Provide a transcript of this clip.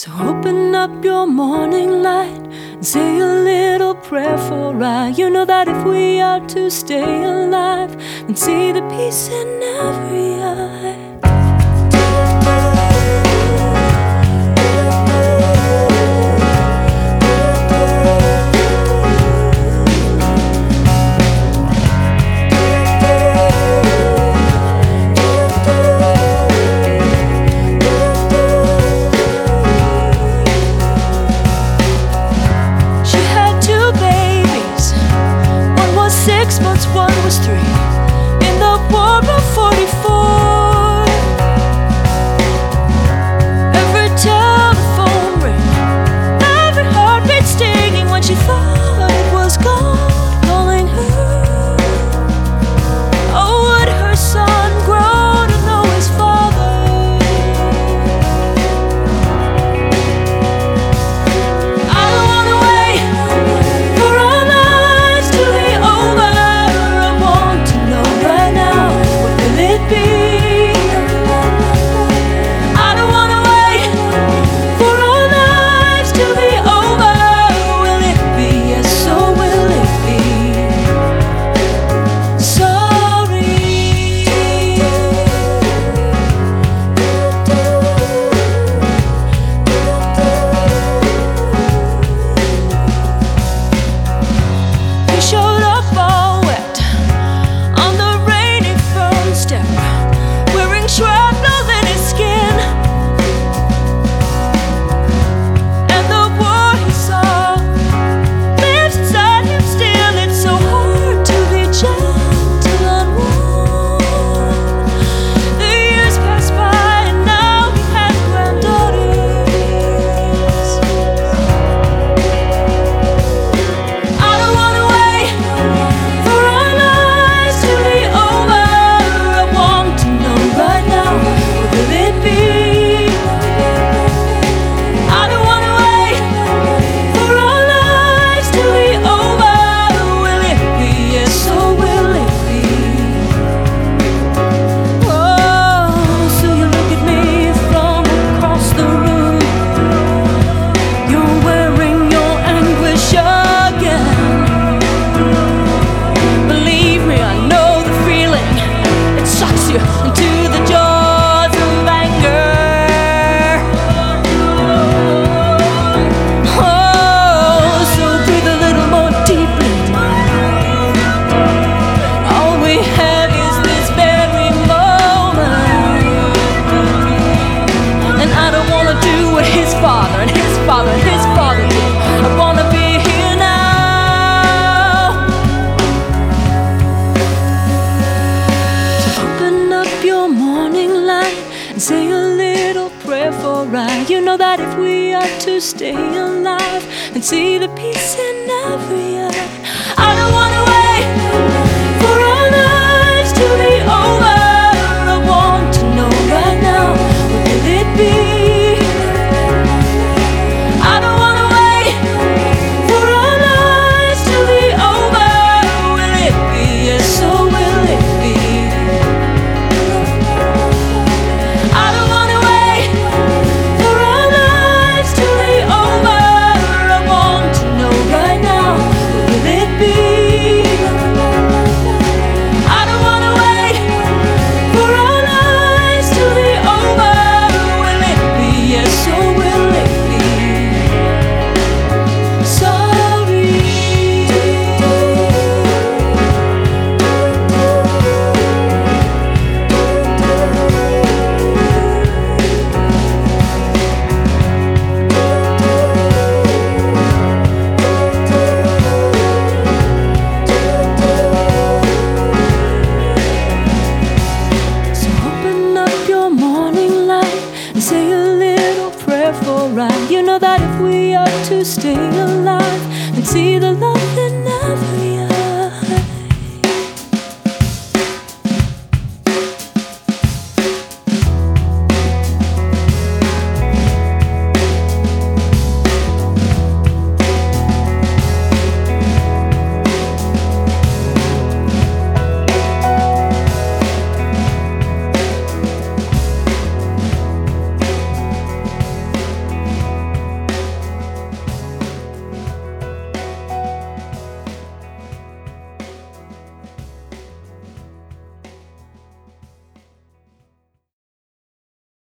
So open up your morning light and say a little prayer for I. You know that if we are to stay alive and see the peace in that if we are to stay alive and see the peace in every eye. that if we are to stay alive and see the light.